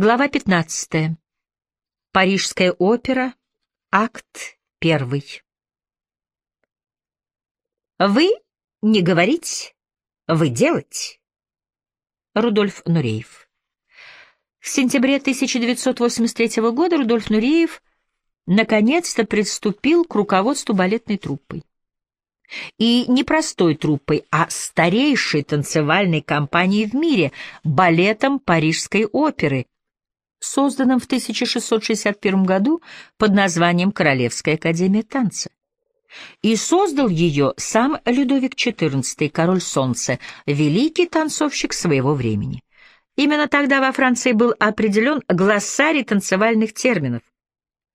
Глава 15. Парижская опера. Акт 1. Вы не говорить, вы делать. Рудольф Нуреев. В сентябре 1983 года Рудольф Нуреев наконец-то приступил к руководству балетной труппой. И не простой труппой, а старейшей танцевальной компанией в мире, балетом Парижской оперы — созданном в 1661 году под названием Королевская академия танца. И создал ее сам Людовик XIV, король солнца, великий танцовщик своего времени. Именно тогда во Франции был определен глоссарий танцевальных терминов,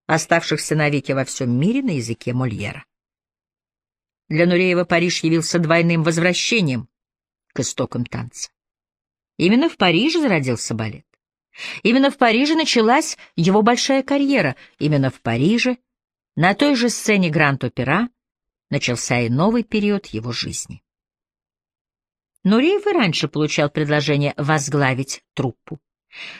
оставшихся навеки во всем мире на языке Мольера. Для Нуреева Париж явился двойным возвращением к истокам танца. Именно в Париже зародился балет. Именно в Париже началась его большая карьера. Именно в Париже, на той же сцене Гранд-Опера, начался и новый период его жизни. Нуреев и раньше получал предложение возглавить труппу.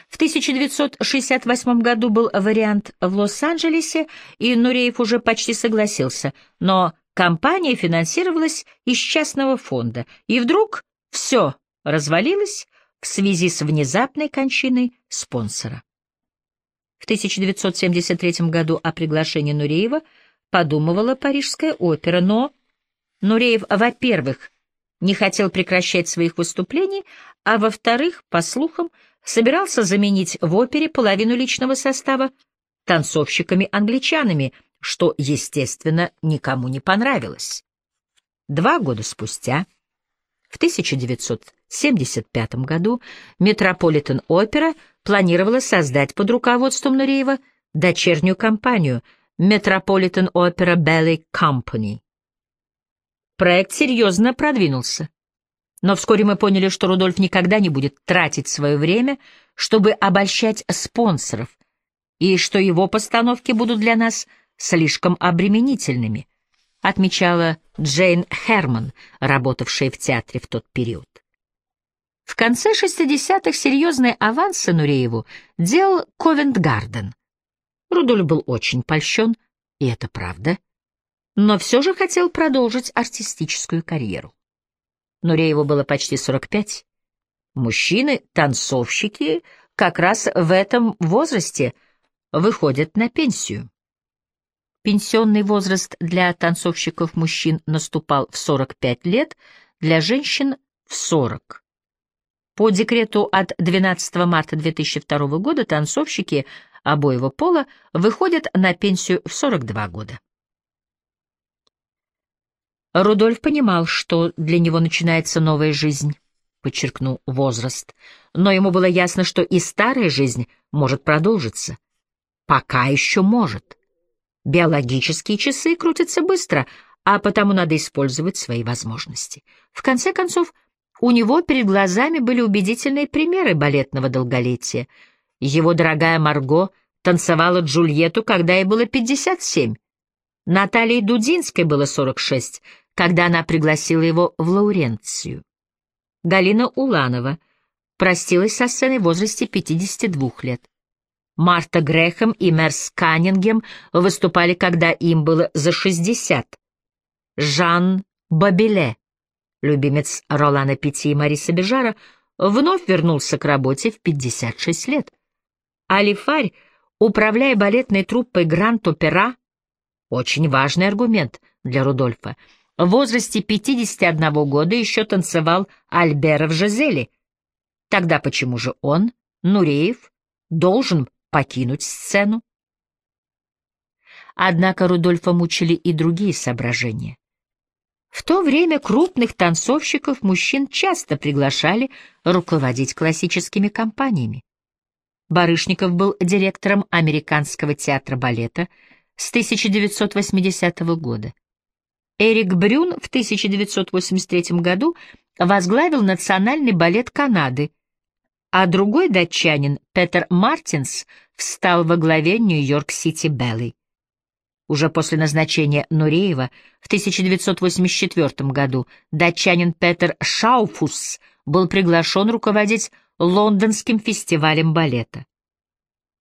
В 1968 году был вариант в Лос-Анджелесе, и Нуреев уже почти согласился, но компания финансировалась из частного фонда, и вдруг все развалилось, в связи с внезапной кончиной спонсора. В 1973 году о приглашении Нуреева подумывала Парижская опера, но Нуреев, во-первых, не хотел прекращать своих выступлений, а во-вторых, по слухам, собирался заменить в опере половину личного состава танцовщиками-англичанами, что, естественно, никому не понравилось. Два года спустя, в 1900 1975 году Метрополитен-опера планировала создать под руководством Нуреева дочернюю компанию Метрополитен-опера Ballet Company. Проект серьезно продвинулся. Но вскоре мы поняли, что Рудольф никогда не будет тратить свое время, чтобы обольщать спонсоров, и что его постановки будут для нас слишком обременительными, отмечала Джейн Херман, работавшая в театре в тот период. В конце 60-х серьезные авансы Нурееву делал Ковент-Гарден. Рудольф был очень польщен, и это правда, но все же хотел продолжить артистическую карьеру. Нурееву было почти 45. Мужчины, танцовщики, как раз в этом возрасте выходят на пенсию. Пенсионный возраст для танцовщиков мужчин наступал в 45 лет, для женщин — в 40. По декрету от 12 марта 2002 года танцовщики обоего пола выходят на пенсию в 42 года. Рудольф понимал, что для него начинается новая жизнь, подчеркнул возраст, но ему было ясно, что и старая жизнь может продолжиться. Пока еще может. Биологические часы крутятся быстро, а потому надо использовать свои возможности. В конце концов, у него перед глазами были убедительные примеры балетного долголетия. Его дорогая Марго танцевала Джульетту, когда ей было 57. Наталье Дудинской было 46, когда она пригласила его в Лауренцию. Галина Уланова простилась со сценой в возрасте 52 лет. Марта Грехем и Мерс Каннингем выступали, когда им было за 60. Жан Бабеле любимец Ролана Пяти и Мариса Бежара, вновь вернулся к работе в 56 лет. Алифарь, управляя балетной труппой Гранд-Опера, очень важный аргумент для Рудольфа, в возрасте 51 года еще танцевал Альбера в Жизели. Тогда почему же он, Нуреев, должен покинуть сцену? Однако Рудольфа мучили и другие соображения. В то время крупных танцовщиков мужчин часто приглашали руководить классическими компаниями. Барышников был директором Американского театра балета с 1980 года. Эрик Брюн в 1983 году возглавил Национальный балет Канады, а другой датчанин, Петер Мартинс, встал во главе Нью-Йорк-Сити Беллы. Уже после назначения Нуреева в 1984 году датчанин Петер Шауфус был приглашен руководить Лондонским фестивалем балета.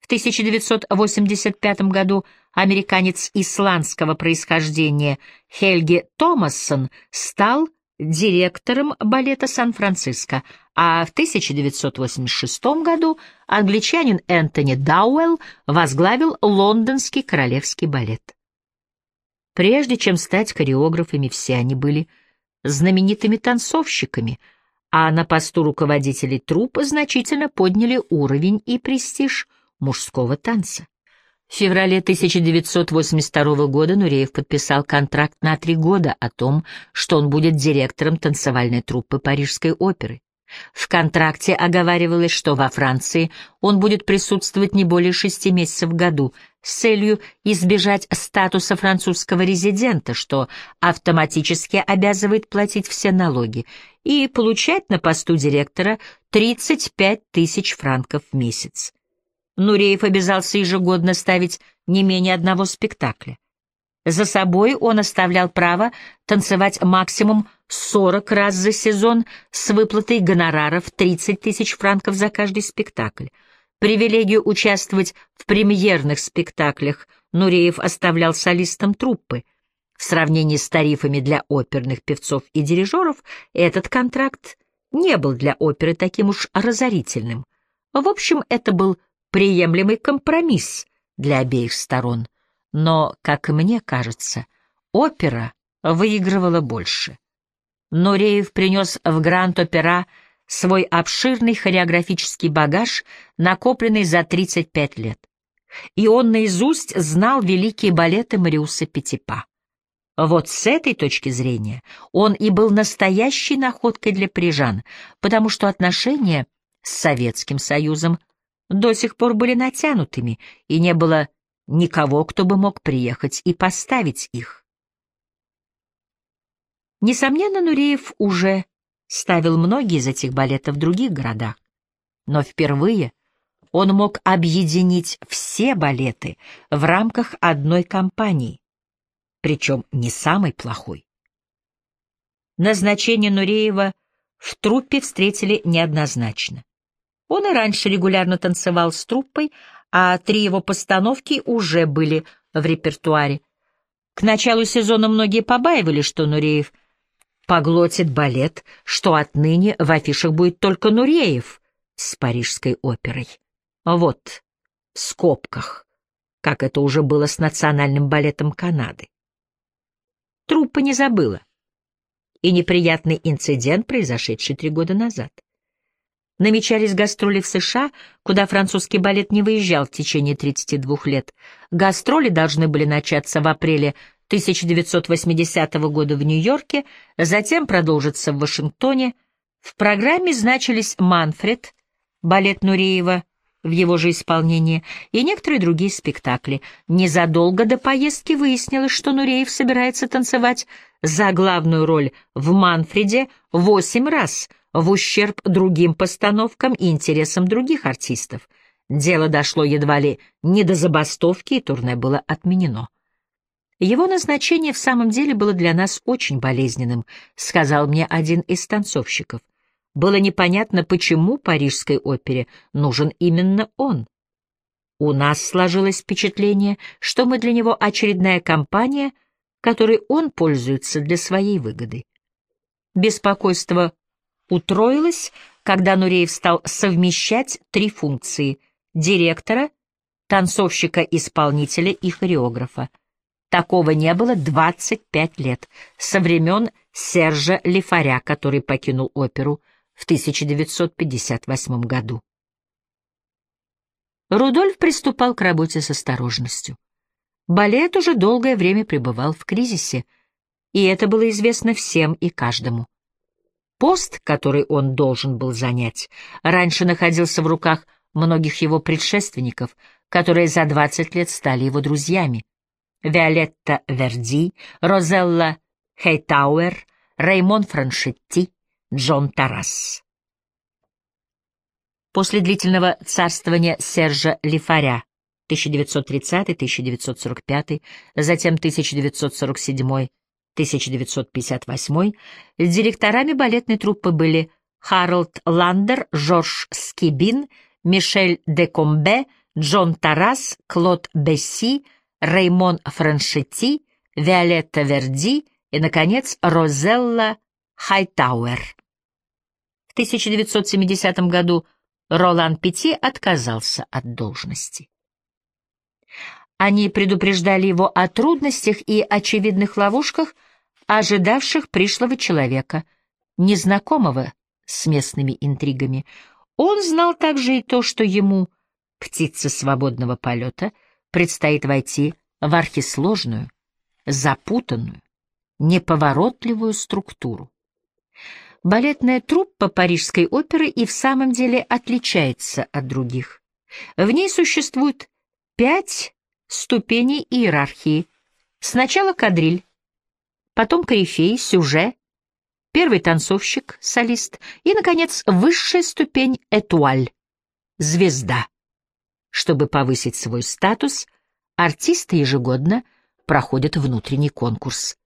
В 1985 году американец исландского происхождения Хельги Томассон стал директором балета Сан-Франциско, а в 1986 году англичанин Энтони Дауэлл возглавил лондонский королевский балет. Прежде чем стать хореографами, все они были знаменитыми танцовщиками, а на посту руководителей труппы значительно подняли уровень и престиж мужского танца. В феврале 1982 года Нуреев подписал контракт на три года о том, что он будет директором танцевальной труппы Парижской оперы. В контракте оговаривалось, что во Франции он будет присутствовать не более шести месяцев в году с целью избежать статуса французского резидента, что автоматически обязывает платить все налоги, и получать на посту директора 35 тысяч франков в месяц. Нуреев обязался ежегодно ставить не менее одного спектакля. За собой он оставлял право танцевать максимум 40 раз за сезон с выплатой гонораров 30 тысяч франков за каждый спектакль. Привилегию участвовать в премьерных спектаклях Нуреев оставлял солистам труппы. В сравнении с тарифами для оперных певцов и дирижеров этот контракт не был для оперы таким уж разорительным. В общем, это был приемлемый компромисс для обеих сторон. Но, как мне кажется, опера выигрывала больше. Нуреев принес в Гранд-Опера свой обширный хореографический багаж, накопленный за 35 лет. И он наизусть знал великие балеты Мариуса Петипа. Вот с этой точки зрения он и был настоящей находкой для парижан, потому что отношения с Советским Союзом до сих пор были натянутыми, и не было никого, кто бы мог приехать и поставить их. Несомненно, Нуреев уже ставил многие из этих балетов в других городах, но впервые он мог объединить все балеты в рамках одной компании, причем не самой плохой. Назначение Нуреева в труппе встретили неоднозначно. Он и раньше регулярно танцевал с труппой, а три его постановки уже были в репертуаре. К началу сезона многие побаивали, что Нуреев поглотит балет, что отныне в афишах будет только Нуреев с Парижской оперой. Вот, в скобках, как это уже было с национальным балетом Канады. Труппа не забыла. И неприятный инцидент, произошедший три года назад. Намечались гастроли в США, куда французский балет не выезжал в течение 32 лет. Гастроли должны были начаться в апреле 1980 года в Нью-Йорке, затем продолжиться в Вашингтоне. В программе значились «Манфред», балет Нуреева в его же исполнении, и некоторые другие спектакли. Незадолго до поездки выяснилось, что Нуреев собирается танцевать за главную роль в «Манфреде» восемь раз — в ущерб другим постановкам и интересам других артистов. Дело дошло едва ли не до забастовки, и турне было отменено. Его назначение в самом деле было для нас очень болезненным, сказал мне один из танцовщиков. Было непонятно, почему Парижской опере нужен именно он. У нас сложилось впечатление, что мы для него очередная компания, которой он пользуется для своей выгоды. Беспокойство утроилось, когда Нуреев стал совмещать три функции — директора, танцовщика-исполнителя и хореографа. Такого не было 25 лет, со времен Сержа Лифаря, который покинул оперу в 1958 году. Рудольф приступал к работе с осторожностью. Балет уже долгое время пребывал в кризисе, и это было известно всем и каждому. Пост, который он должен был занять, раньше находился в руках многих его предшественников, которые за 20 лет стали его друзьями. Виолетта Верди, Розелла Хейтауэр, Реймон Франшетти, Джон Тарас. После длительного царствования Сержа Лифаря 1930-1945, затем 1947 1958 директорами балетной труппы были Харалд Ландер, Жорж Скибин, Мишель де Комбе, Джон Тарас, Клод Бесси, Реймон Франшетти, Виолетта Верди и, наконец, Розелла Хайтауэр. В 1970 году Ролан Пяти отказался от должности. Они предупреждали его о трудностях и очевидных ловушках, ожидавших пришлого человека, незнакомого с местными интригами. Он знал также и то, что ему, птице свободного полета, предстоит войти в архисложную, запутанную, неповоротливую структуру. Балетная труппа Парижской оперы и в самом деле отличается от других. В ней существует пять ступеней иерархии. Сначала кадриль, потом корифей, сюжет, первый танцовщик, солист и, наконец, высшая ступень этуаль, звезда. Чтобы повысить свой статус, артисты ежегодно проходят внутренний конкурс.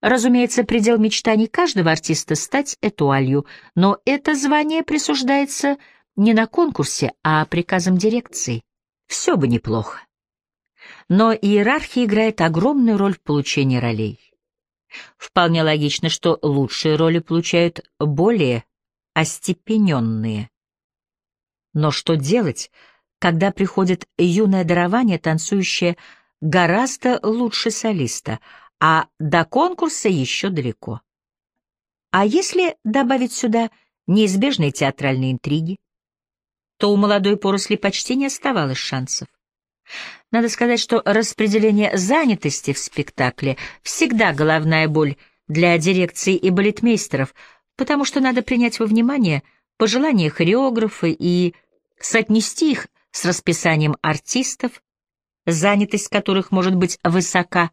Разумеется, предел мечтаний каждого артиста стать этуалью, но это звание присуждается не на конкурсе, а приказом дирекции. Все бы неплохо. Но иерархия играет огромную роль в получении ролей. Вполне логично, что лучшие роли получают более остепененные. Но что делать, когда приходит юное дарование, танцующее гораздо лучше солиста, а до конкурса еще далеко. А если добавить сюда неизбежные театральные интриги, то у молодой поросли почти не оставалось шансов. Надо сказать, что распределение занятости в спектакле всегда головная боль для дирекции и балетмейстеров, потому что надо принять во внимание пожелания хореографа и соотнести их с расписанием артистов, занятость которых может быть высока,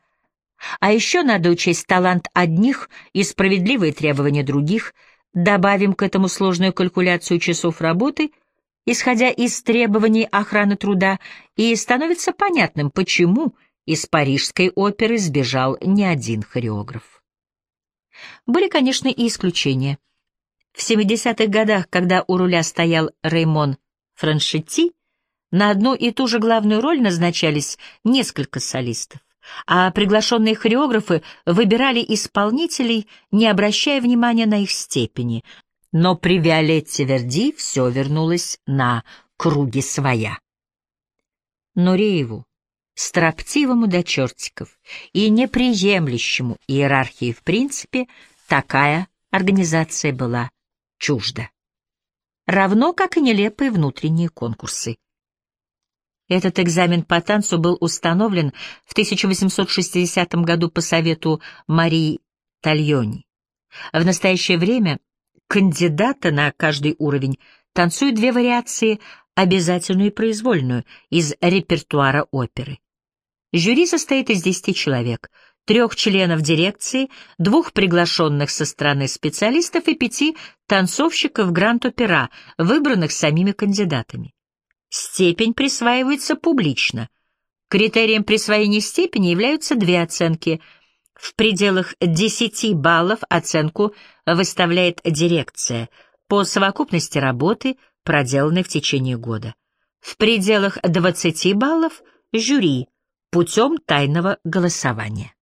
а еще надо учесть талант одних и справедливые требования других, добавим к этому сложную калькуляцию часов работы, исходя из требований охраны труда, и становится понятным, почему из парижской оперы сбежал не один хореограф. Были, конечно, и исключения. В 70-х годах, когда у руля стоял Реймон Франшетти, на одну и ту же главную роль назначались несколько солистов а приглашенные хореографы выбирали исполнителей, не обращая внимания на их степени. Но при Виолетте Верди все вернулось на круги своя. Нурееву, строптивому до чертиков и неприемлющему иерархии в принципе, такая организация была чужда. Равно как и нелепые внутренние конкурсы. Этот экзамен по танцу был установлен в 1860 году по совету Марии Тальони. В настоящее время кандидата на каждый уровень танцуют две вариации, обязательную и произвольную, из репертуара оперы. Жюри состоит из 10 человек, трех членов дирекции, двух приглашенных со стороны специалистов и пяти танцовщиков Гранд-Опера, выбранных самими кандидатами. Степень присваивается публично. Критерием присвоения степени являются две оценки. В пределах 10 баллов оценку выставляет дирекция по совокупности работы, проделанной в течение года. В пределах 20 баллов — жюри путем тайного голосования.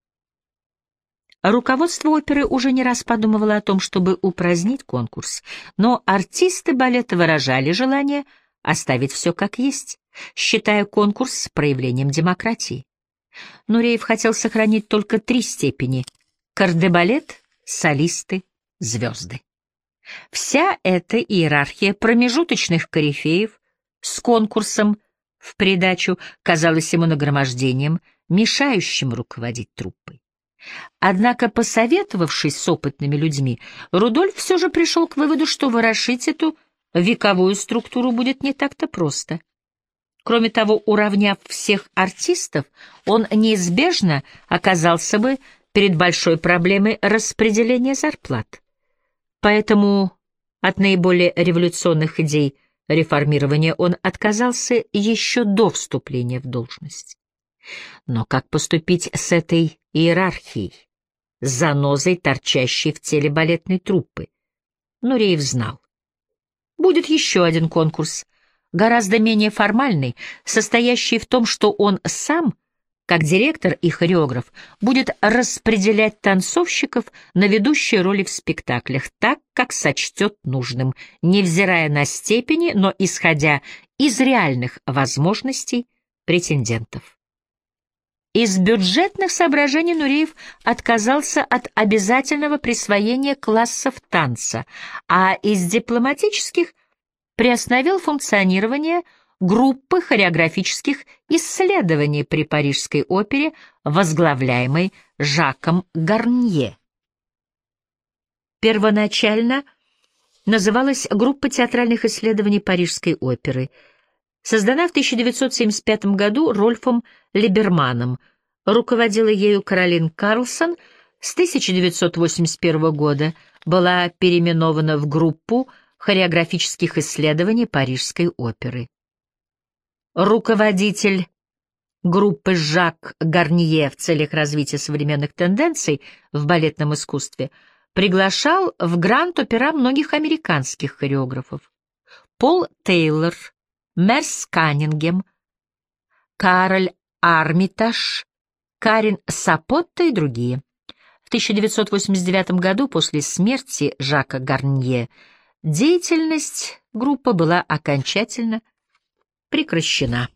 Руководство оперы уже не раз подумывало о том, чтобы упразднить конкурс, но артисты балета выражали желание — оставить все как есть, считая конкурс проявлением демократии. Нуреев хотел сохранить только три степени — кардебалет, солисты, звезды. Вся эта иерархия промежуточных корифеев с конкурсом в придачу казалась ему нагромождением, мешающим руководить труппой. Однако, посоветовавшись с опытными людьми, Рудольф все же пришел к выводу, что ворошить эту вековую структуру будет не так-то просто. Кроме того, уравняв всех артистов, он неизбежно оказался бы перед большой проблемой распределения зарплат. Поэтому от наиболее революционных идей реформирования он отказался еще до вступления в должность. Но как поступить с этой иерархией, занозой, торчащей в теле балетной труппы? Нуреев знал. Будет еще один конкурс. Гораздо менее формальный, состоящий в том, что он сам, как директор и хореограф, будет распределять танцовщиков на ведущие роли в спектаклях так, как сочтет нужным, невзирая на степени, но исходя из реальных возможностей претендентов. Из бюджетных соображений Нуреев отказался от обязательного присвоения классов танца, а из дипломатических приостановил функционирование группы хореографических исследований при Парижской опере, возглавляемой Жаком Гарнье. Первоначально называлась группа театральных исследований Парижской оперы – Создана в 1975 году Рольфом Либерманом, руководила ею Каролин Карлсон, с 1981 года была переименована в группу хореографических исследований Парижской оперы. Руководитель группы Жак Гарнье в целях развития современных тенденций в балетном искусстве приглашал в Гранд-опера многих американских хореографов. Пол Тейлор — Мерс Каннингем, Кароль Армитаж, Карин Сапотта и другие. В 1989 году, после смерти Жака Гарнье, деятельность группы была окончательно прекращена.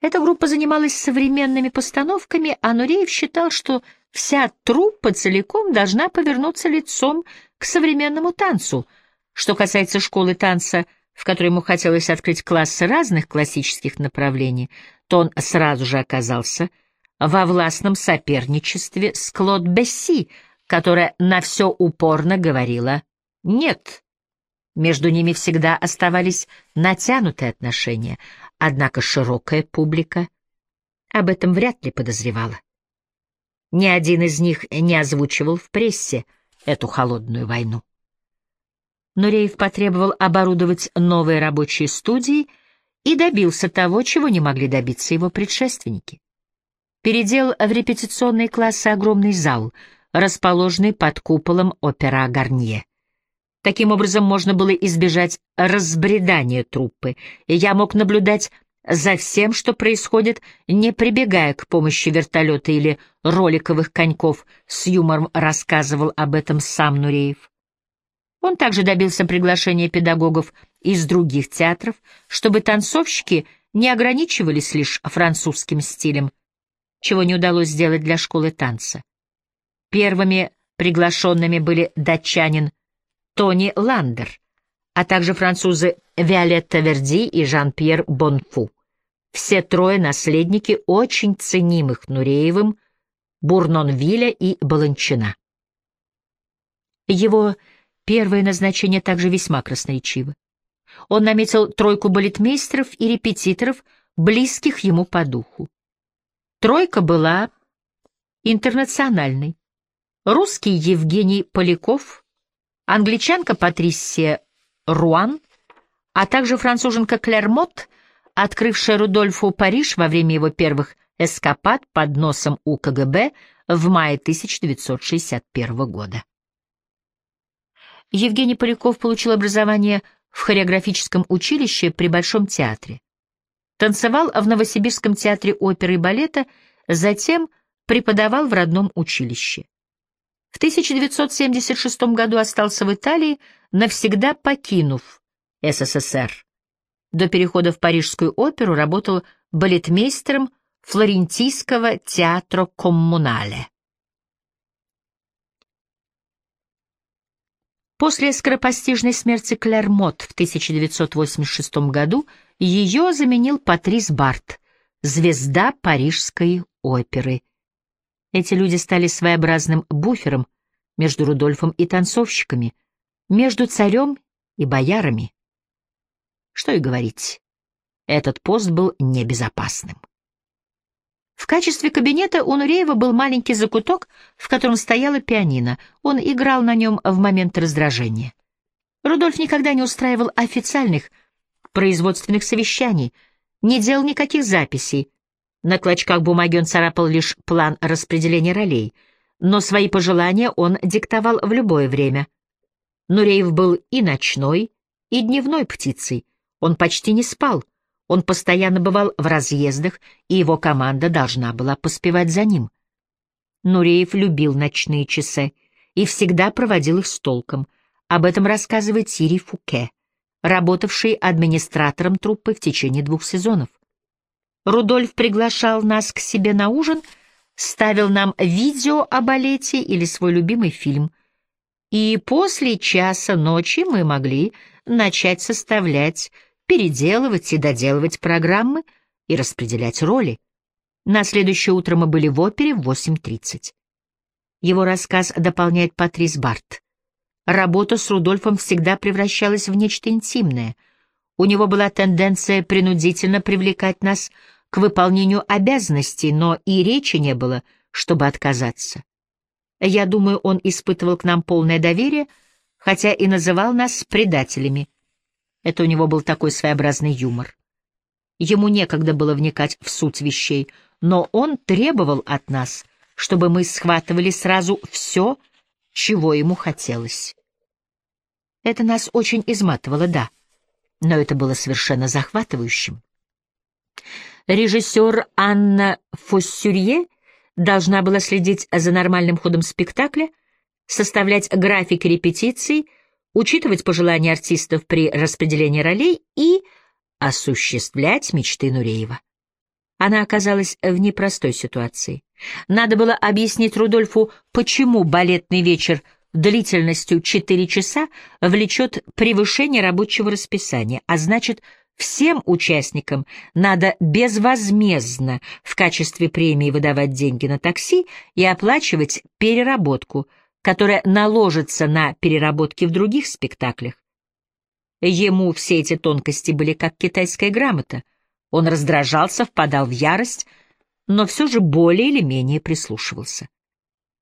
Эта группа занималась современными постановками, а Нуреев считал, что вся труппа целиком должна повернуться лицом к современному танцу. Что касается школы танца – в которой ему хотелось открыть классы разных классических направлений, то он сразу же оказался во властном соперничестве с Клод Бесси, которая на все упорно говорила «нет». Между ними всегда оставались натянутые отношения, однако широкая публика об этом вряд ли подозревала. Ни один из них не озвучивал в прессе эту холодную войну. Нуреев потребовал оборудовать новые рабочие студии и добился того, чего не могли добиться его предшественники. Переделал в репетиционные классы огромный зал, расположенный под куполом опера Гарнье. Таким образом можно было избежать разбредания труппы, и я мог наблюдать за всем, что происходит, не прибегая к помощи вертолета или роликовых коньков, с юмором рассказывал об этом сам Нуреев. Он также добился приглашения педагогов из других театров, чтобы танцовщики не ограничивались лишь французским стилем, чего не удалось сделать для школы танца. Первыми приглашенными были датчанин Тони Ландер, а также французы Виолетта Верди и Жан-Пьер Бонфу. Все трое наследники очень ценимых Нуреевым, Бурнонвиля и Баланчина. Его Первое назначение также весьма красноречиво. Он наметил тройку балетмейстеров и репетиторов, близких ему по духу. Тройка была интернациональной. Русский Евгений Поляков, англичанка Патрисия Руан, а также француженка Клэр Мот, открывшая Рудольфу Париж во время его первых эскапад под носом у КГБ в мае 1961 года. Евгений Поляков получил образование в хореографическом училище при Большом театре. Танцевал в Новосибирском театре оперы и балета, затем преподавал в родном училище. В 1976 году остался в Италии, навсегда покинув СССР. До перехода в Парижскую оперу работал балетмейстером Флорентийского театра Коммунале. После скоропостижной смерти Клэр в 1986 году ее заменил Патрис Барт, звезда парижской оперы. Эти люди стали своеобразным буфером между Рудольфом и танцовщиками, между царем и боярами. Что и говорить, этот пост был небезопасным. В качестве кабинета у Нуреева был маленький закуток, в котором стояла пианино. Он играл на нем в момент раздражения. Рудольф никогда не устраивал официальных производственных совещаний, не делал никаких записей. На клочках бумаги он царапал лишь план распределения ролей, но свои пожелания он диктовал в любое время. Нуреев был и ночной, и дневной птицей. Он почти не спал. Он постоянно бывал в разъездах, и его команда должна была поспевать за ним. Нуреев любил ночные часы и всегда проводил их с толком. Об этом рассказывает Сири Фуке, работавший администратором труппы в течение двух сезонов. Рудольф приглашал нас к себе на ужин, ставил нам видео о балете или свой любимый фильм. И после часа ночи мы могли начать составлять, переделывать и доделывать программы и распределять роли. На следующее утро мы были в опере в 8.30. Его рассказ дополняет Патрис Барт. Работа с Рудольфом всегда превращалась в нечто интимное. У него была тенденция принудительно привлекать нас к выполнению обязанностей, но и речи не было, чтобы отказаться. Я думаю, он испытывал к нам полное доверие, хотя и называл нас предателями. Это у него был такой своеобразный юмор. Ему некогда было вникать в суть вещей — но он требовал от нас, чтобы мы схватывали сразу все, чего ему хотелось. Это нас очень изматывало, да, но это было совершенно захватывающим. Режиссер Анна Фоссюрье должна была следить за нормальным ходом спектакля, составлять график репетиций, учитывать пожелания артистов при распределении ролей и осуществлять мечты Нуреева. Она оказалась в непростой ситуации. Надо было объяснить Рудольфу, почему балетный вечер длительностью 4 часа влечет превышение рабочего расписания, а значит, всем участникам надо безвозмездно в качестве премии выдавать деньги на такси и оплачивать переработку, которая наложится на переработки в других спектаклях. Ему все эти тонкости были как китайская грамота — он раздражался, впадал в ярость, но все же более или менее прислушивался.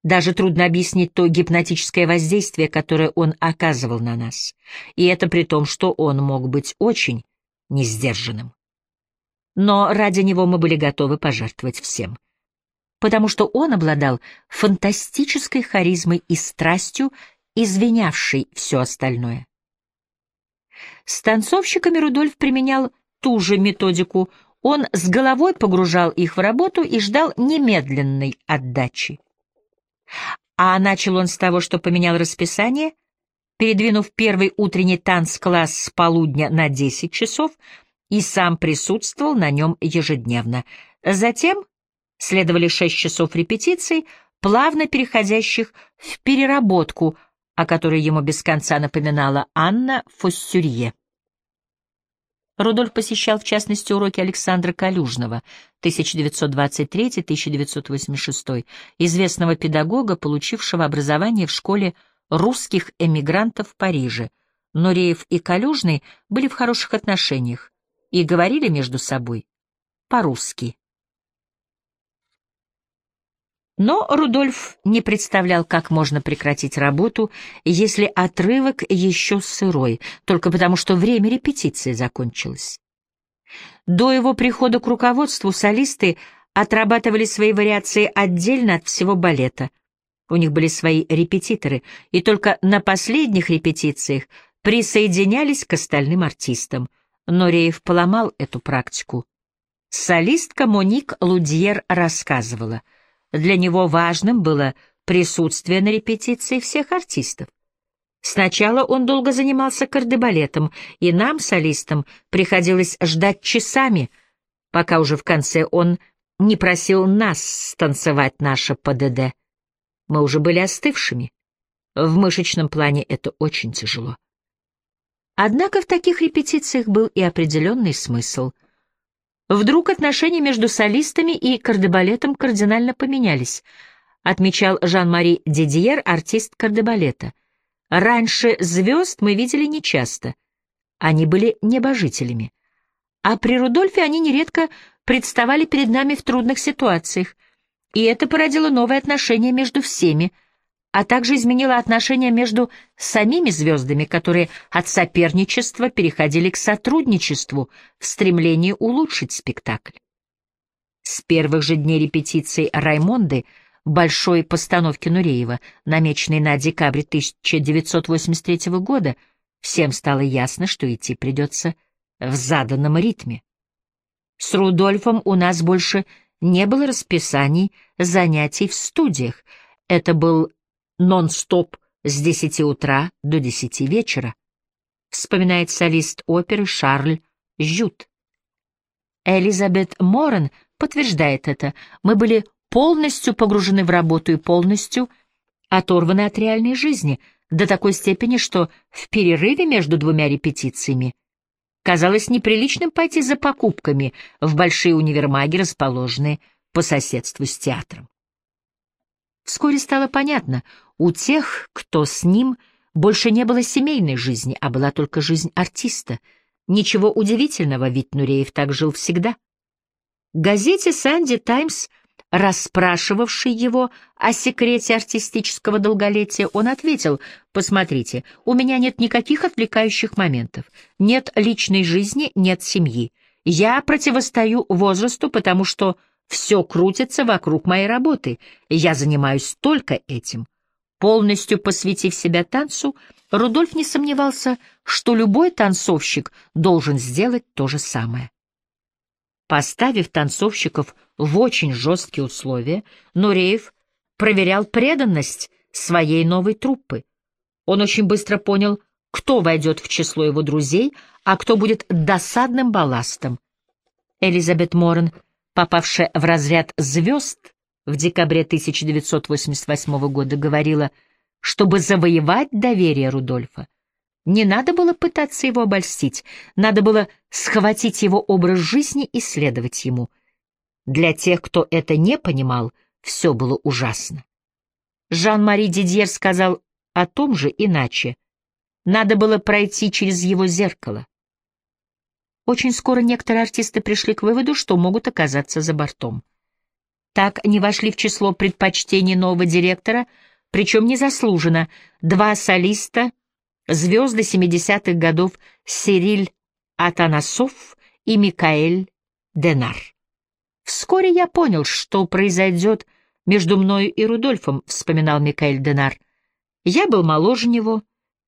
Даже трудно объяснить то гипнотическое воздействие, которое он оказывал на нас, и это при том, что он мог быть очень несдержанным. Но ради него мы были готовы пожертвовать всем, потому что он обладал фантастической харизмой и страстью, извинявшей все остальное. С танцовщиками Рудольф применял ту же методику, он с головой погружал их в работу и ждал немедленной отдачи. А начал он с того, что поменял расписание, передвинув первый утренний танц-класс с полудня на 10 часов и сам присутствовал на нем ежедневно. Затем следовали 6 часов репетиций, плавно переходящих в переработку, о которой ему без конца напоминала Анна Фоссюрье. Рудольф посещал, в частности, уроки Александра Калюжного, 1923-1986, известного педагога, получившего образование в школе русских эмигрантов в Париже. Нуреев и Калюжный были в хороших отношениях и говорили между собой по-русски. Но Рудольф не представлял, как можно прекратить работу, если отрывок еще сырой, только потому что время репетиции закончилось. До его прихода к руководству солисты отрабатывали свои вариации отдельно от всего балета. У них были свои репетиторы, и только на последних репетициях присоединялись к остальным артистам. Но Реев поломал эту практику. Солистка Моник Лудьер рассказывала — для него важным было присутствие на репетиции всех артистов. Сначала он долго занимался кардебалетом, и нам, солистам, приходилось ждать часами, пока уже в конце он не просил нас станцевать наше ПДД. Мы уже были остывшими. В мышечном плане это очень тяжело. Однако в таких репетициях был и определенный смысл — Вдруг отношения между солистами и кардебалетом кардинально поменялись, отмечал Жан-Мари Дидьер, артист кардебалета. Раньше звезд мы видели нечасто. Они были небожителями. А при Рудольфе они нередко представали перед нами в трудных ситуациях, и это породило новые отношения между всеми — а также изменила отношения между самими звездами, которые от соперничества переходили к сотрудничеству в стремлении улучшить спектакль. С первых же дней репетиции «Раймонды» большой постановки Нуреева, намеченной на декабрь 1983 года, Всем стало ясно, что идти придется в заданном ритме. С Рудольфом у нас больше не было расписаний занятий в студиях. Это был нон-стоп с десяти утра до десяти вечера, вспоминает солист оперы Шарль Жют. Элизабет Морен подтверждает это. Мы были полностью погружены в работу и полностью оторваны от реальной жизни, до такой степени, что в перерыве между двумя репетициями казалось неприличным пойти за покупками в большие универмаги, расположенные по соседству с театром. Вскоре стало понятно, у тех, кто с ним, больше не было семейной жизни, а была только жизнь артиста. Ничего удивительного, ведь Нуреев так жил всегда. Газете «Санди Таймс», расспрашивавший его о секрете артистического долголетия, он ответил, «Посмотрите, у меня нет никаких отвлекающих моментов, нет личной жизни, нет семьи. Я противостою возрасту, потому что все крутится вокруг моей работы. Я занимаюсь только этим. Полностью посвятив себя танцу, Рудольф не сомневался, что любой танцовщик должен сделать то же самое. Поставив танцовщиков в очень жесткие условия, Нуреев проверял преданность своей новой труппы. Он очень быстро понял, кто войдет в число его друзей, а кто будет досадным балластом. Элизабет Морен — попавшая в разряд звезд в декабре 1988 года, говорила, чтобы завоевать доверие Рудольфа, не надо было пытаться его обольстить, надо было схватить его образ жизни и следовать ему. Для тех, кто это не понимал, все было ужасно. Жан-Мари Дидьер сказал о том же иначе. Надо было пройти через его зеркало. Очень скоро некоторые артисты пришли к выводу, что могут оказаться за бортом. Так они вошли в число предпочтений нового директора, причем незаслуженно. Два солиста, звезды 70-х годов Сириль Атанасов и Микаэль Денар. «Вскоре я понял, что произойдет между мною и Рудольфом», — вспоминал Микаэль Денар. «Я был моложе него,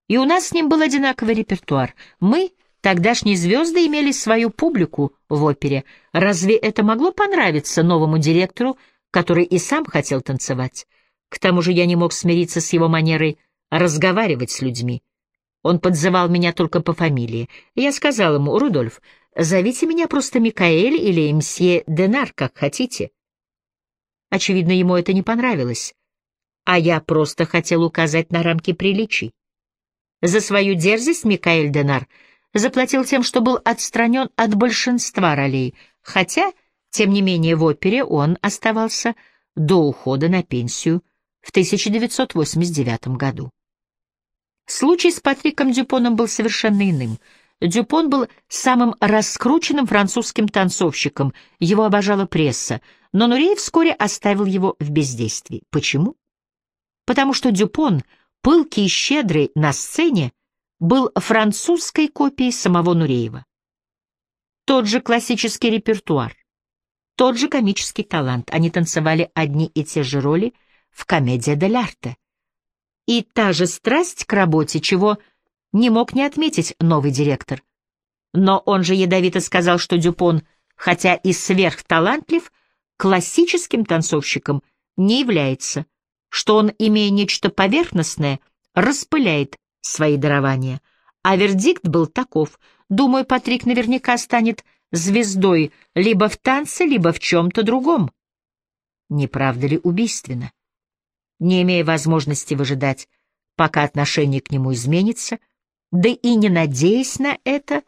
и у нас с ним был одинаковый репертуар. Мы Тогдашние звезды имели свою публику в опере. Разве это могло понравиться новому директору, который и сам хотел танцевать? К тому же я не мог смириться с его манерой разговаривать с людьми. Он подзывал меня только по фамилии. Я сказал ему, «Рудольф, зовите меня просто Микаэль или мсье Денар, как хотите». Очевидно, ему это не понравилось, а я просто хотел указать на рамки приличий. За свою дерзость Микаэль Денар — заплатил тем, что был отстранен от большинства ролей, хотя, тем не менее, в опере он оставался до ухода на пенсию в 1989 году. Случай с Патриком Дюпоном был совершенно иным. Дюпон был самым раскрученным французским танцовщиком, его обожала пресса, но Нуреев вскоре оставил его в бездействии. Почему? Потому что Дюпон, пылкий и щедрый на сцене, был французской копией самого Нуреева. Тот же классический репертуар, тот же комический талант. Они танцевали одни и те же роли в «Комедия дель арте». И та же страсть к работе, чего не мог не отметить новый директор. Но он же ядовито сказал, что Дюпон, хотя и сверхталантлив, классическим танцовщиком не является, что он, имея нечто поверхностное, распыляет свои дарования. А вердикт был таков. Думаю, Патрик наверняка станет звездой либо в танце, либо в чем-то другом. Не правда ли убийственно? Не имея возможности выжидать, пока отношение к нему изменится, да и не надеясь на это,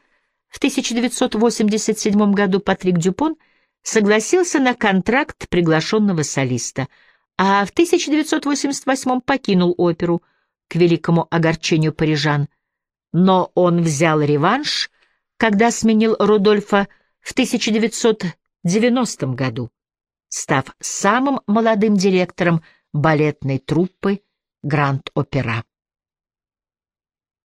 в 1987 году Патрик Дюпон согласился на контракт приглашенного солиста, а в 1988 покинул оперу — к великому огорчению парижан. Но он взял реванш, когда сменил Рудольфа в 1990 году, став самым молодым директором балетной труппы Гранд-Опера.